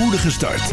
spoedige start.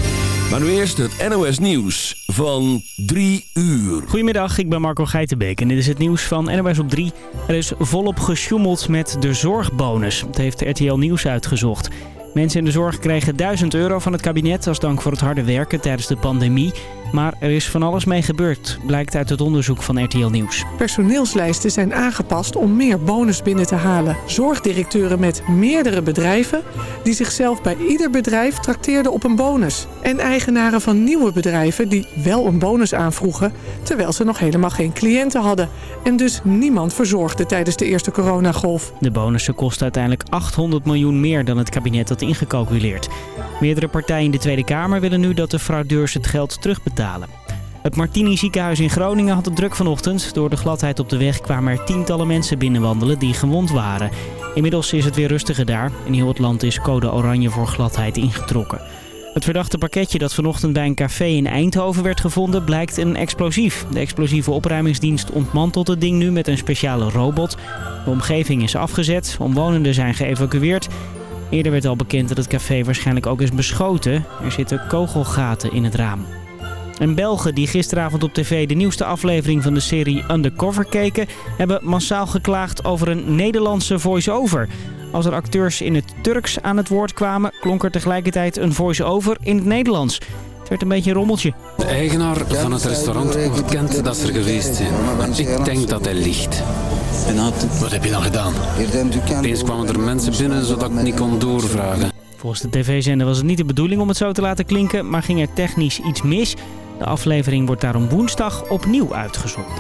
Maar nu eerst het NOS Nieuws van 3 uur. Goedemiddag, ik ben Marco Geitenbeek en dit is het nieuws van NOS op 3. Er is volop gesjoemeld met de zorgbonus. Dat heeft RTL Nieuws uitgezocht. Mensen in de zorg kregen 1000 euro van het kabinet als dank voor het harde werken tijdens de pandemie. Maar er is van alles mee gebeurd, blijkt uit het onderzoek van RTL Nieuws. Personeelslijsten zijn aangepast om meer bonus binnen te halen. Zorgdirecteuren met meerdere bedrijven die zichzelf bij ieder bedrijf trakteerden op een bonus. En eigenaren van nieuwe bedrijven die wel een bonus aanvroegen... terwijl ze nog helemaal geen cliënten hadden. En dus niemand verzorgde tijdens de eerste coronagolf. De bonussen kosten uiteindelijk 800 miljoen meer dan het kabinet had ingecalculeerd. Meerdere partijen in de Tweede Kamer willen nu dat de fraudeurs het geld terugbetalen. Het Martini ziekenhuis in Groningen had het druk vanochtend. Door de gladheid op de weg kwamen er tientallen mensen binnenwandelen die gewond waren. Inmiddels is het weer rustiger daar. In heel het land is code oranje voor gladheid ingetrokken. Het verdachte pakketje dat vanochtend bij een café in Eindhoven werd gevonden blijkt een explosief. De explosieve opruimingsdienst ontmantelt het ding nu met een speciale robot. De omgeving is afgezet, omwonenden zijn geëvacueerd Eerder werd al bekend dat het café waarschijnlijk ook is beschoten. Er zitten kogelgaten in het raam. En Belgen die gisteravond op tv de nieuwste aflevering van de serie Undercover keken... hebben massaal geklaagd over een Nederlandse voice-over. Als er acteurs in het Turks aan het woord kwamen... klonk er tegelijkertijd een voice-over in het Nederlands. Het werd een beetje een rommeltje. De eigenaar van het restaurant ontkent dat ze er geweest zijn. Maar ik denk dat hij liegt. Wat heb je dan gedaan? Eens kwamen er mensen binnen zodat ik niet kon doorvragen. Volgens de tv-zender was het niet de bedoeling om het zo te laten klinken, maar ging er technisch iets mis. De aflevering wordt daarom woensdag opnieuw uitgezonden.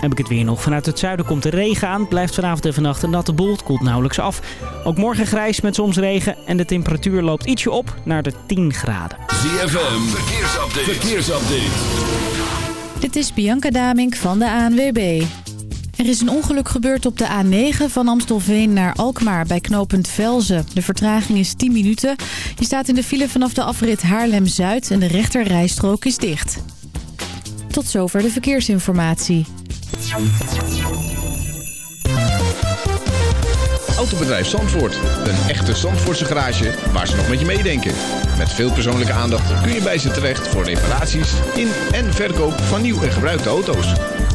Heb ik het weer nog. Vanuit het zuiden komt de regen aan. Blijft vanavond en vannacht een natte boel. Het koelt nauwelijks af. Ook morgen grijs met soms regen. En de temperatuur loopt ietsje op naar de 10 graden. ZFM, verkeersupdate. verkeersupdate. Dit is Bianca Damink van de ANWB. Er is een ongeluk gebeurd op de A9 van Amstelveen naar Alkmaar bij knooppunt Velzen. De vertraging is 10 minuten. Je staat in de file vanaf de afrit Haarlem-Zuid en de rechterrijstrook is dicht. Tot zover de verkeersinformatie. Autobedrijf Zandvoort. Een echte Zandvoortse garage waar ze nog met je meedenken. Met veel persoonlijke aandacht kun je bij ze terecht voor reparaties in en verkoop van nieuw en gebruikte auto's.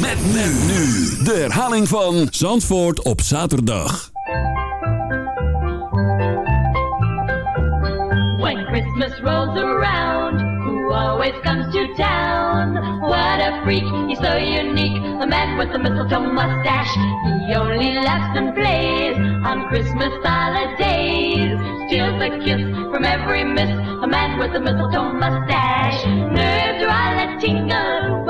Met men nu. De herhaling van Zandvoort op zaterdag. When Christmas rolls around, who always comes to town? What a freak, he's so unique. A man with a mistletoe mustache. He only laughs and plays on Christmas holidays. Steals a kiss from every miss. A man with a mistletoe mustache. Nerves are all a tingle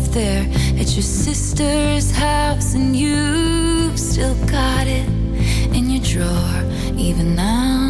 left there at your sister's house, and you've still got it in your drawer, even now.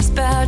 stories about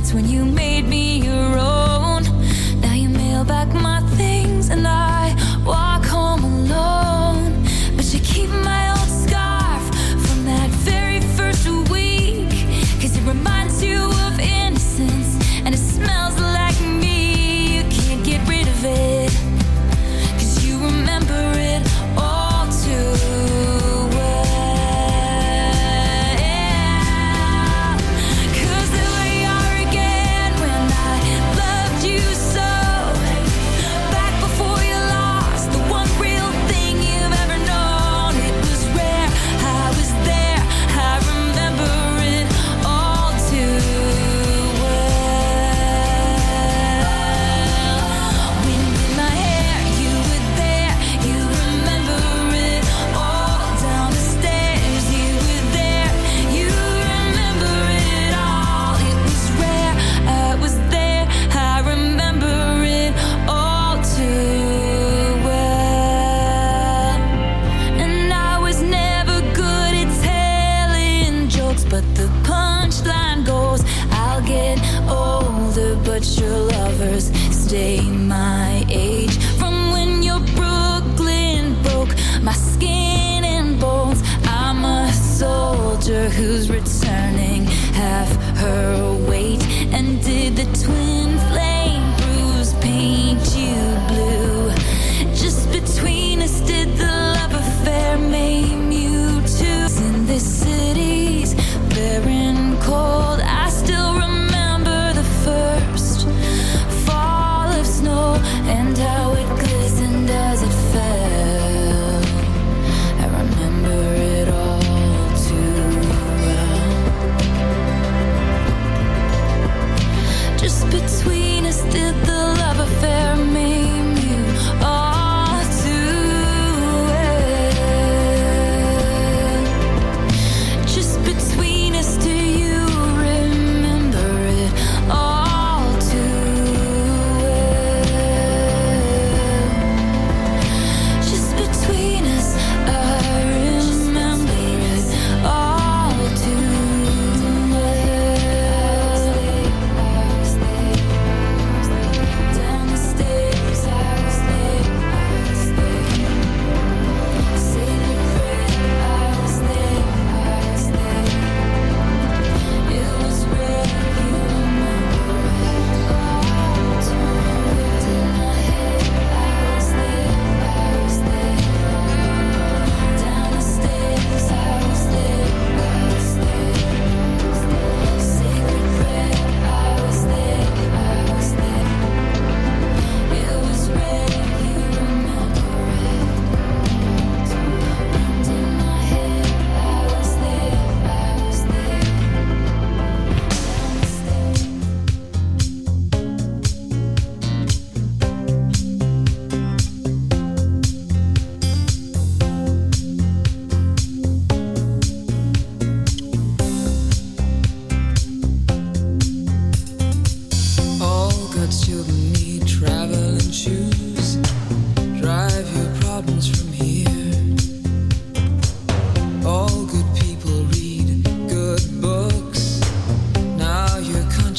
that's when you made me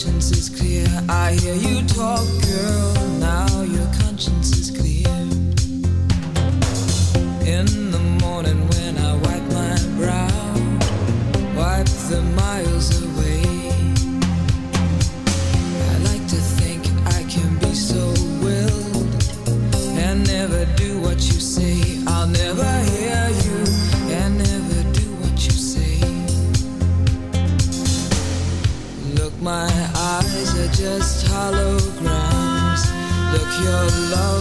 conscience is clear. I hear you talk, girl. hollow grounds. Look, your love.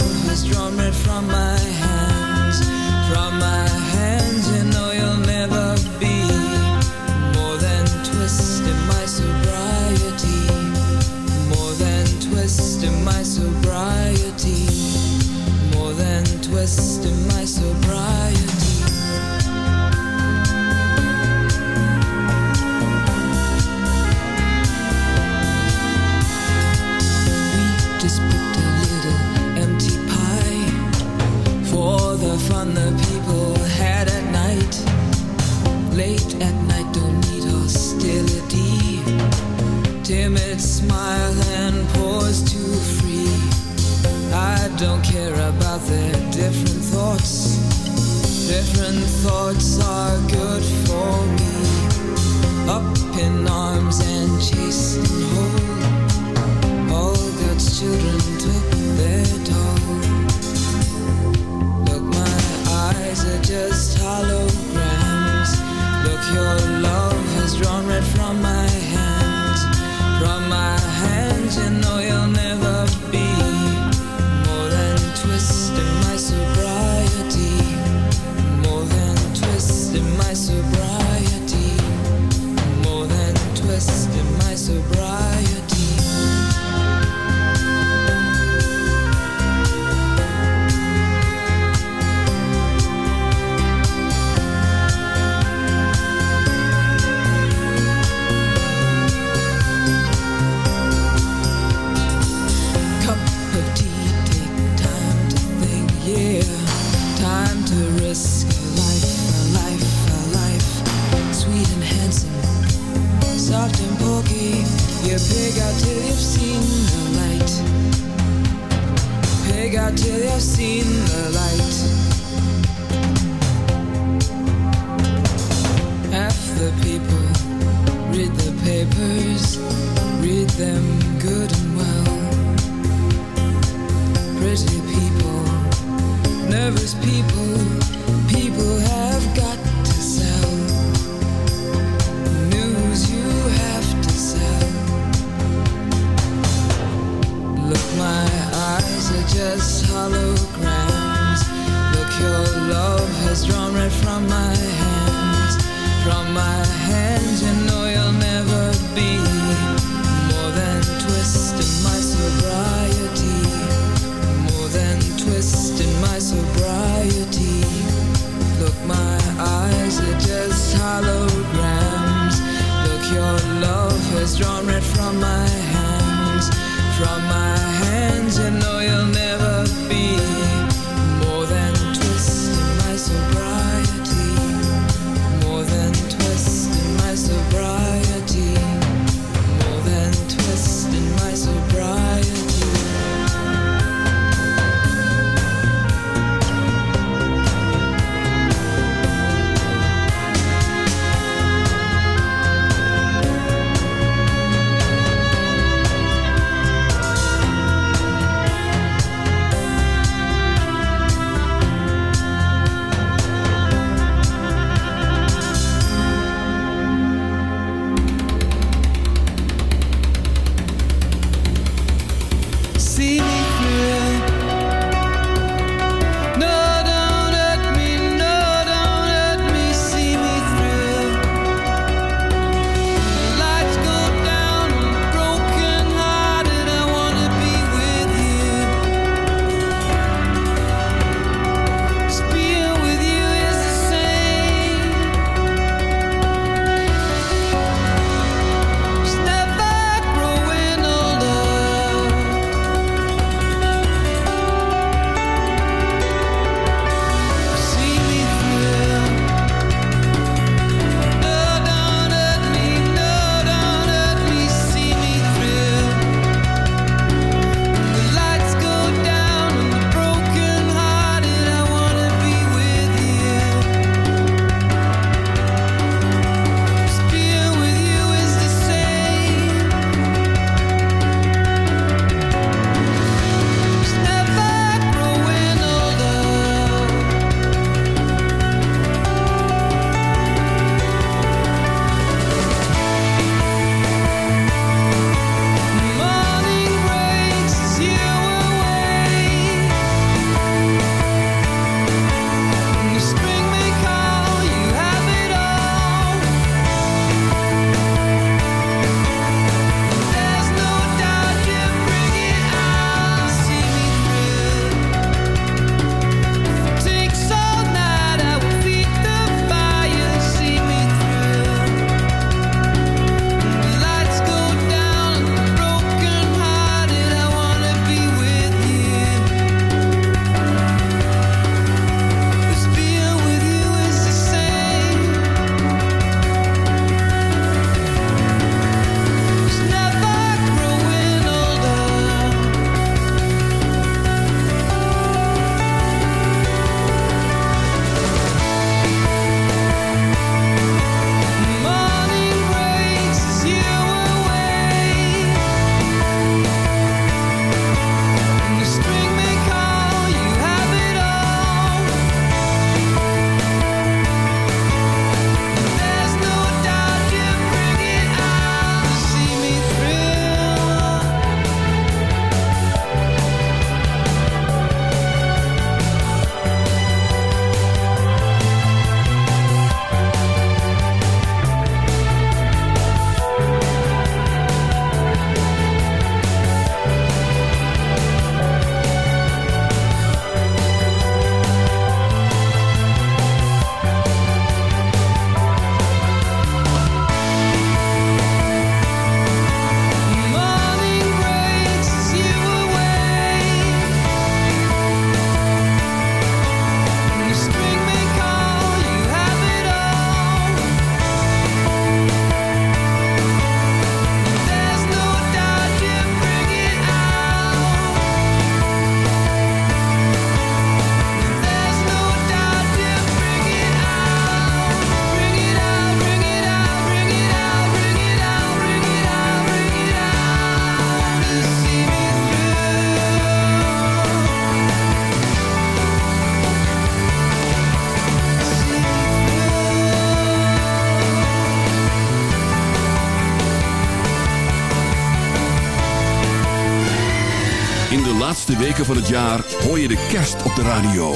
Weken van het jaar hoor je de kerst op de radio.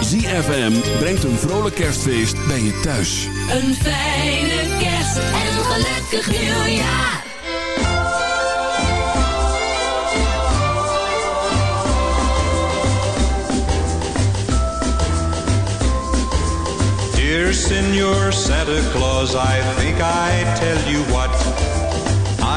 ZFM brengt een vrolijk kerstfeest bij je thuis. Een fijne kerst en een gelukkig nieuwjaar. Dear Senor Santa Claus, I think I tell you what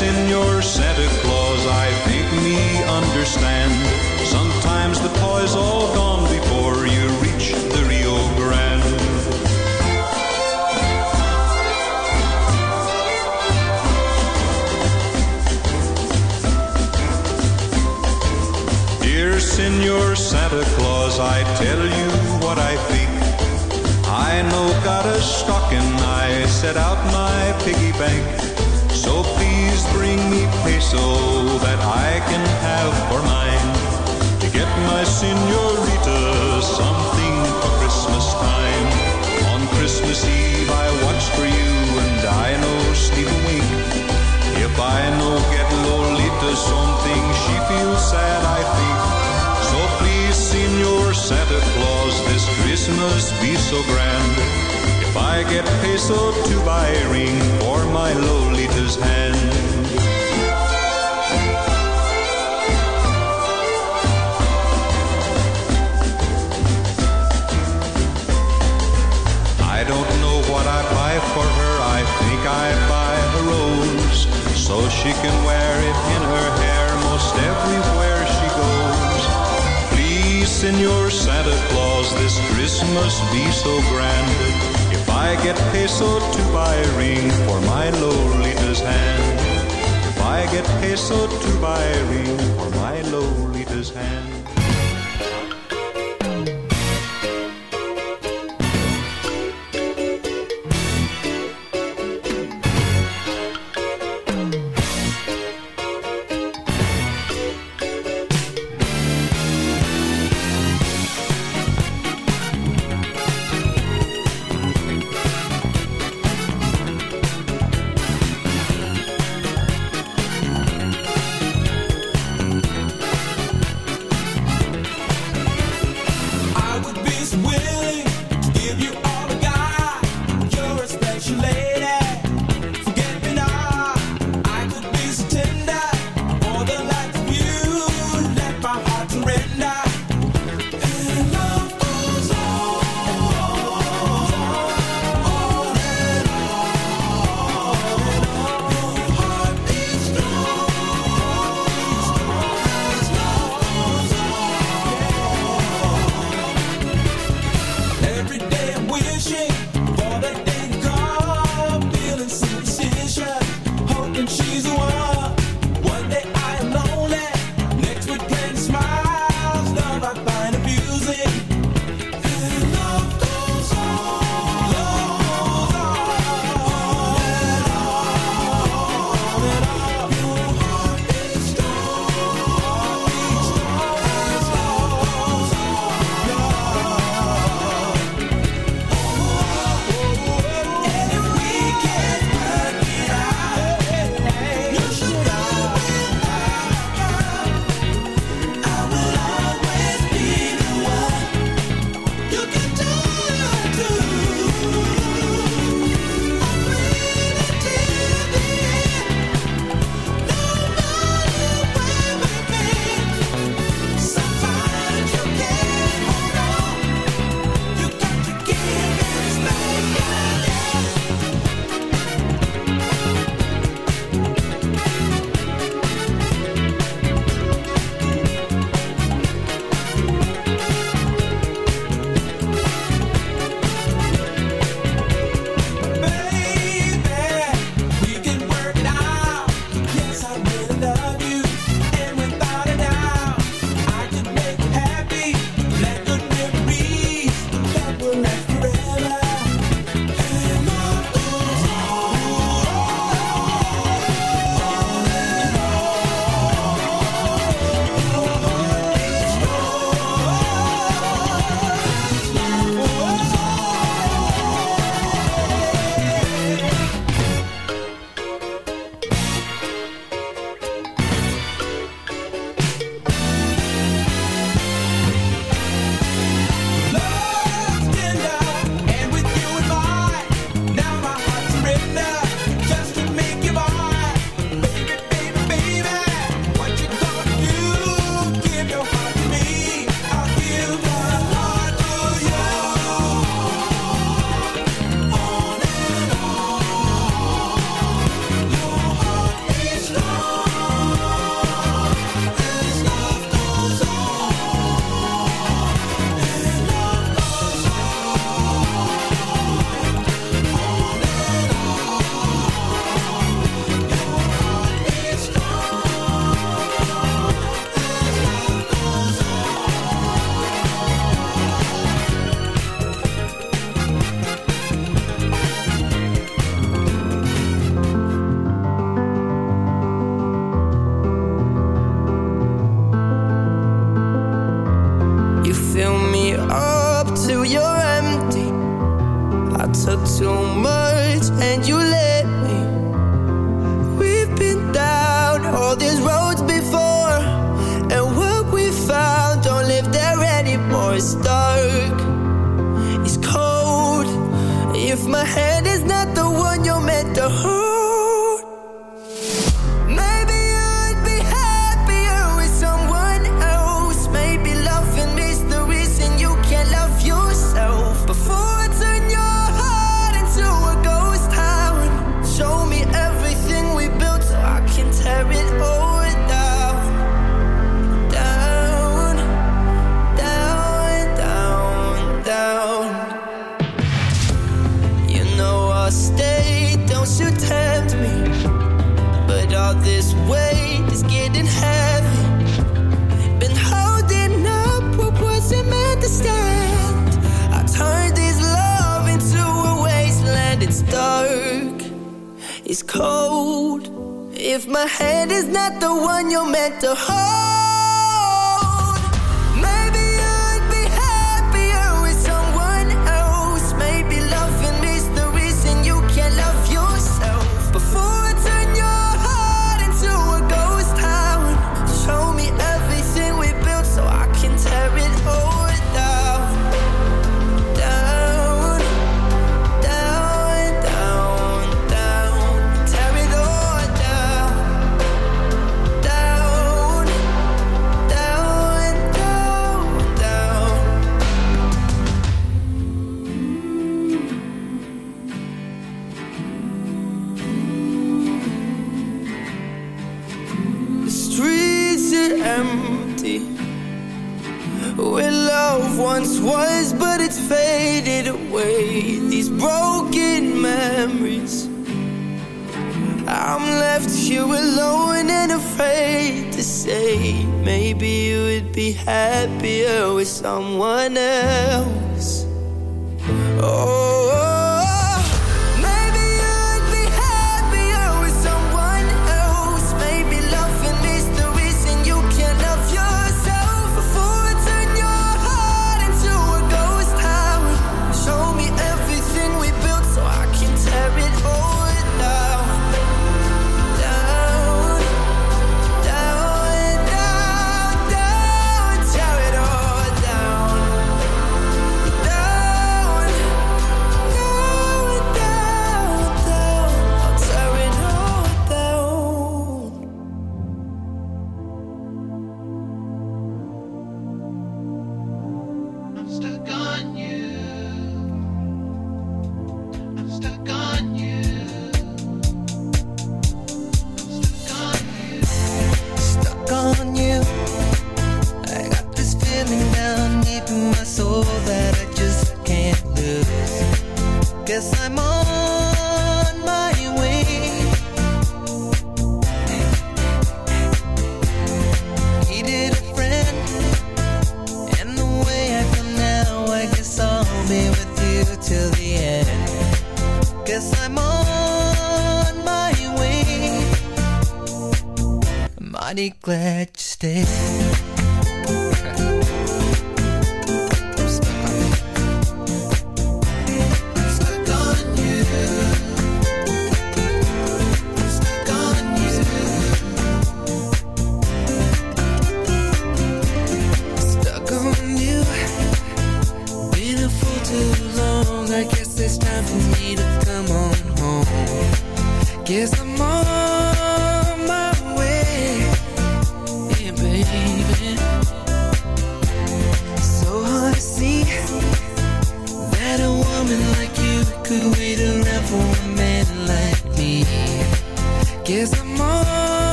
Dear Senor Santa Claus, I think me understand. Sometimes the toy's all gone before you reach the Rio Grande. Dear Senor Santa Claus, I tell you what I think. I know got a stocking, I set out my piggy bank. So please bring me peso that I can have for mine. To get my senorita something for Christmas time. On Christmas Eve I watch for you and I know sleep a wink. If I know get Lolita something, she feels sad I think. So please, Senor Santa Claus, this Christmas be so grand. If I get peso to buy a ring for my Lolita's hand. I don't know what I buy for her. I think I buy a rose so she can wear it in her hair most everywhere she goes. Please, Senor Santa Claus, this Christmas be so grand. I get peso to buy a ring for my Lolita's hand. I get peso to buy a ring for my Lolita's hand.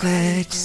I'm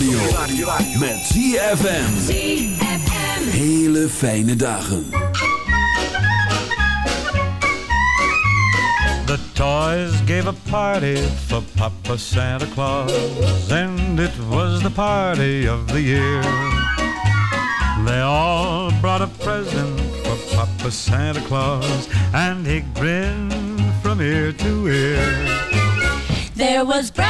radio. Met ZFM. Hele fijne dagen. The toys gave a party for Papa Santa Claus, and it was the party of the year. They all brought a present for Papa Santa Claus, and he grinned from ear to ear. There was brand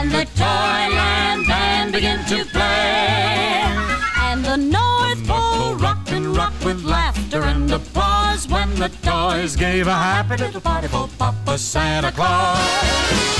And the Toyland band began to play. And the North Pole rocked and rocked with laughter and applause when the toys gave a happy little party for Papa Santa Claus.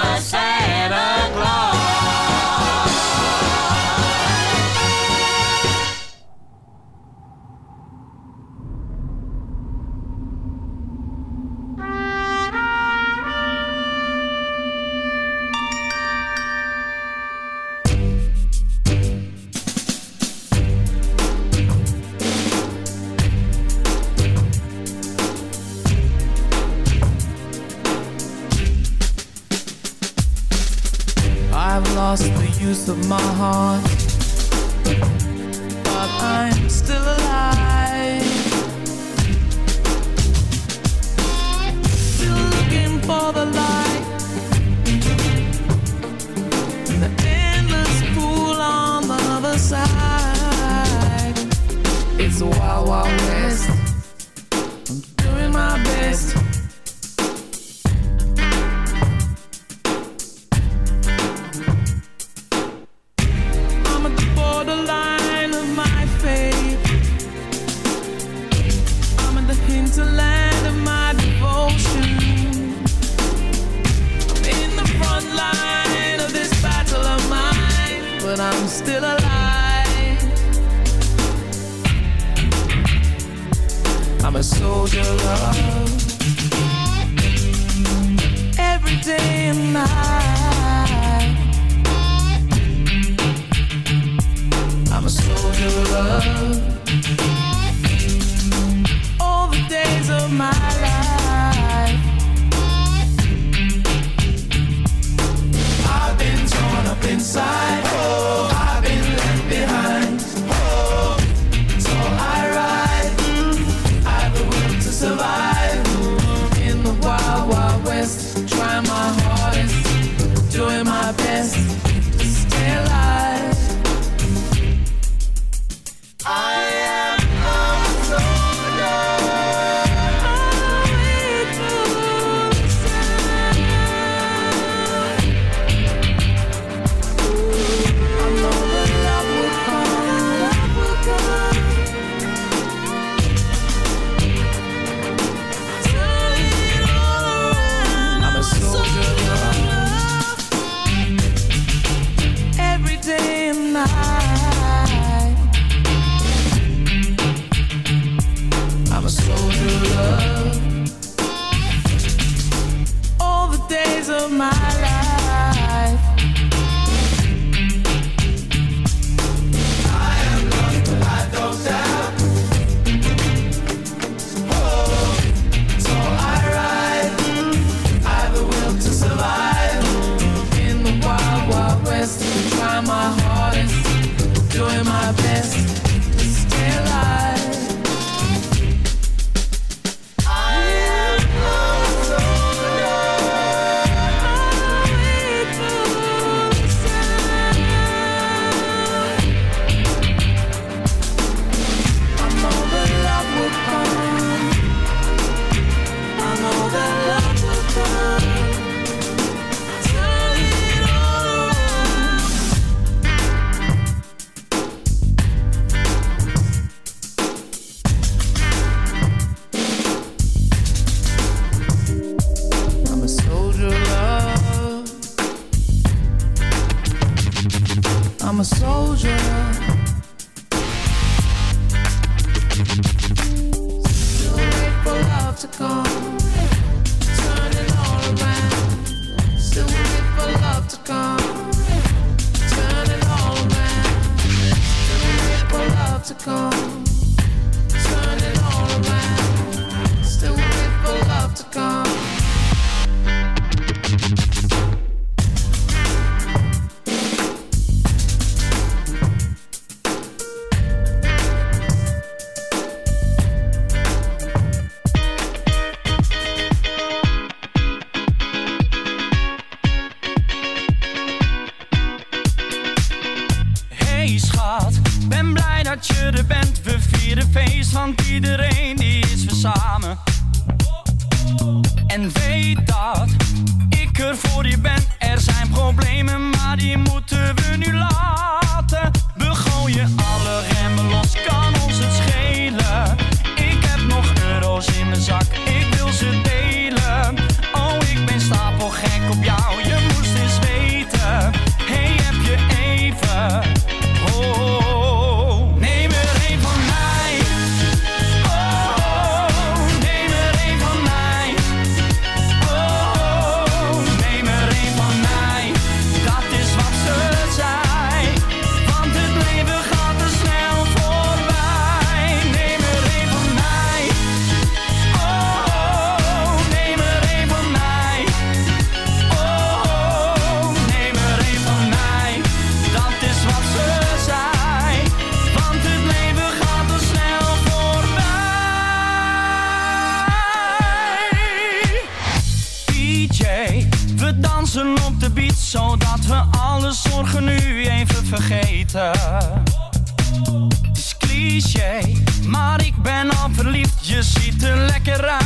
Santa Claus. Of my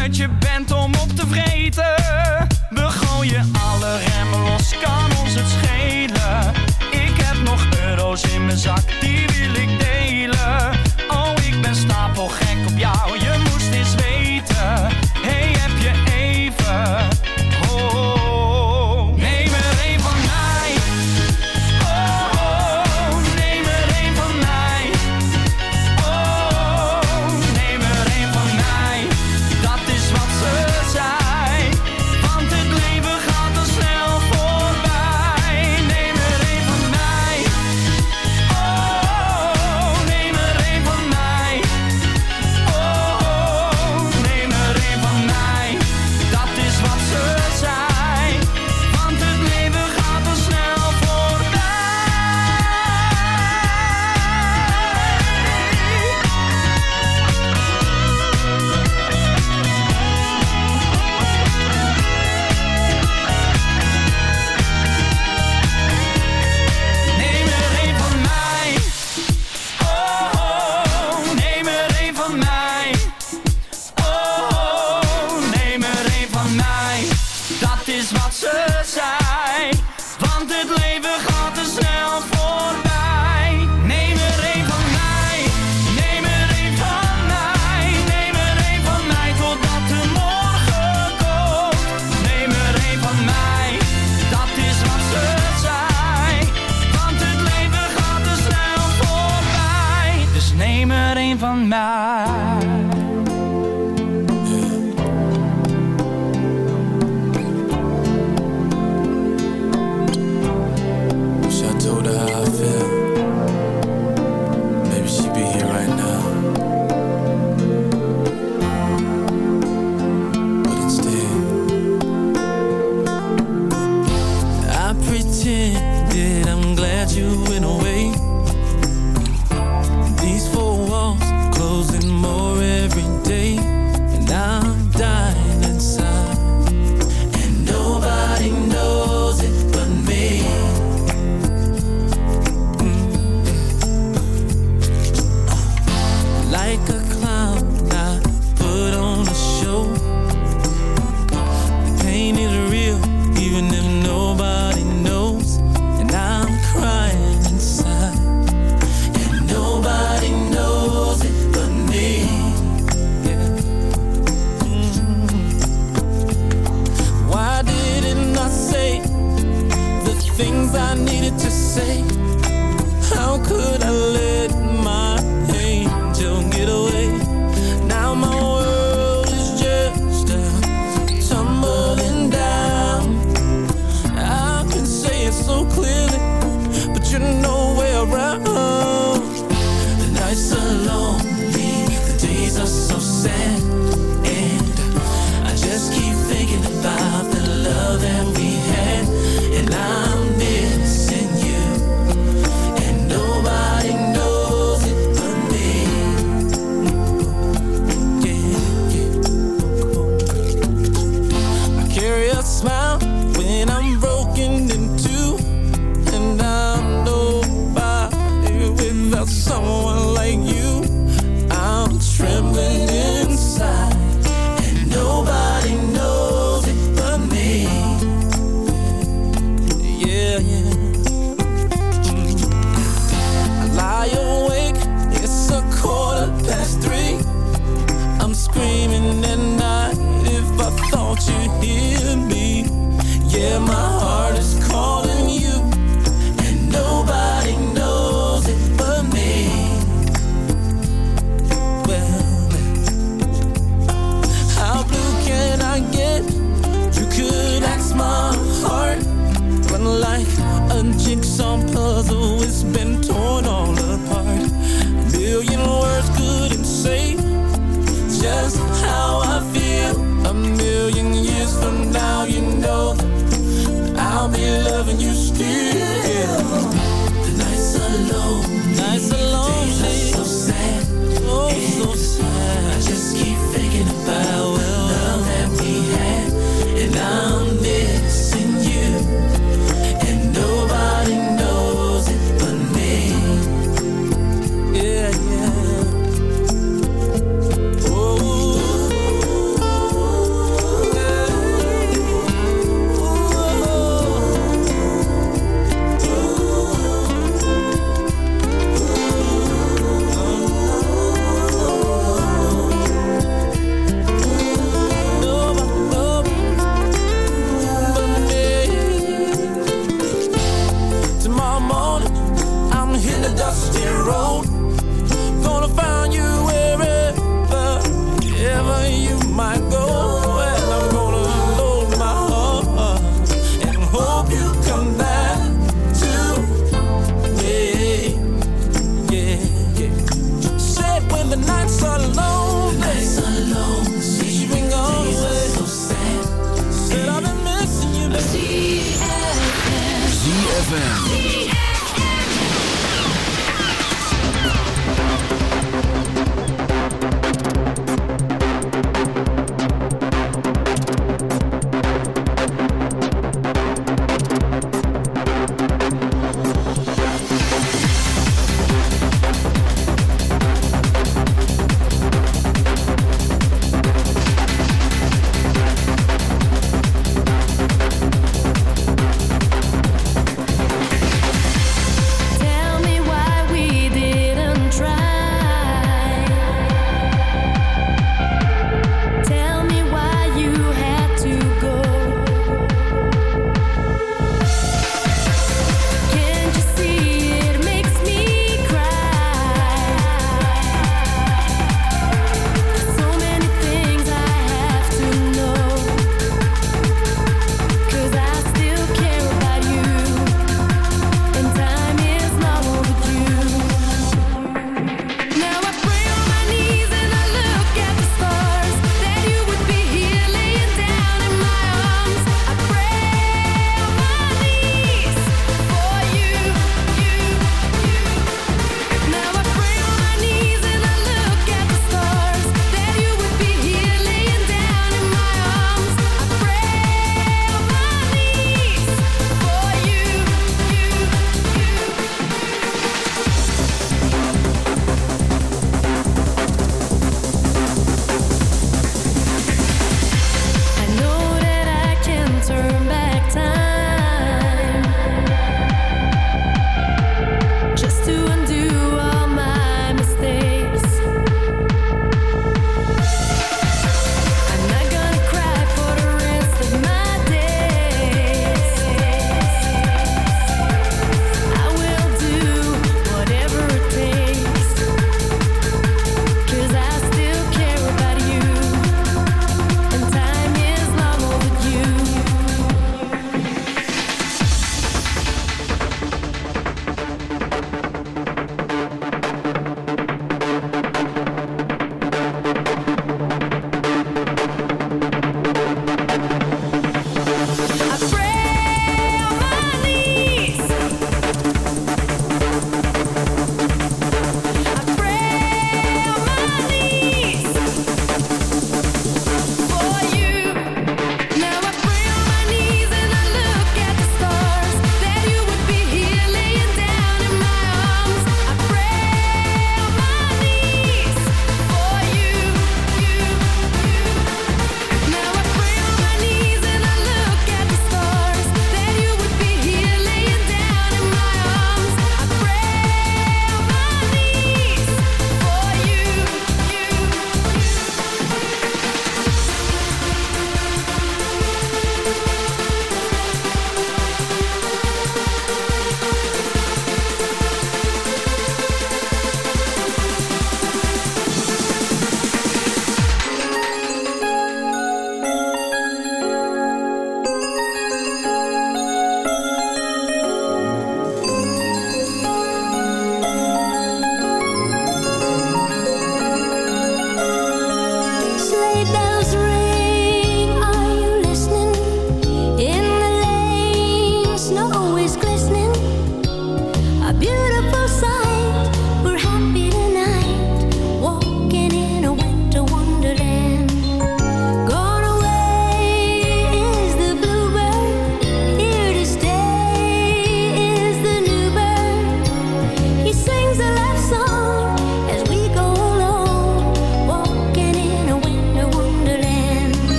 uit, je bent one like you. I'm trembling inside, and nobody knows it but me. Yeah, yeah. I lie awake, it's a quarter past three. I'm screaming at night if I thought you'd hear me. Yeah, my heart. some puzzle, it's been torn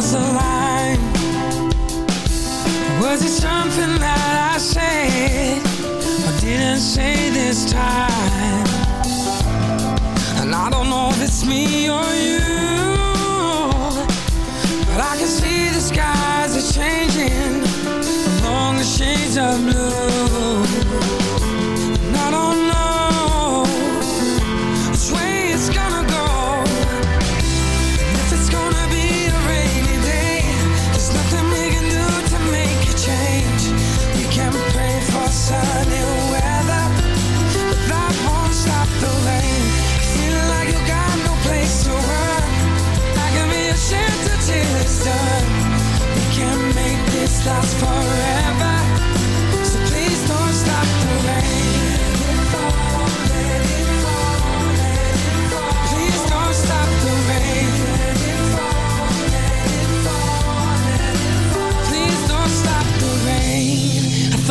cross the line? Was it something that I said or didn't say this time? And I don't know if it's me or you, but I can see the skies are changing along the shades of blue.